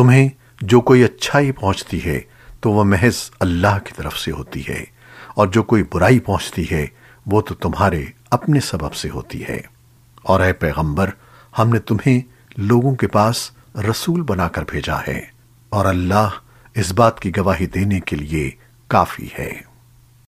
تمہیں جو کوئی اچھائی پہنچتی ہے تو وہ محض اللہ کی طرف سے ہوتی ہے، اور جو کوئی برائی پہنچتی ہے وہ تو تمہارے اپنے سبب سے ہوتی ہے۔ اور اے پیغمبر، ہم نے تمہیں لوگوں کے پاس رسول بنا کر بھیجا ہے، اور اللہ اس بات کی گواہی دینے کے لیے کافی ہے۔